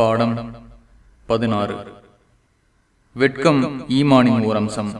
பாடம் பதினாறு. வெட்கம் ஈமானின் ஓர் அம்சம்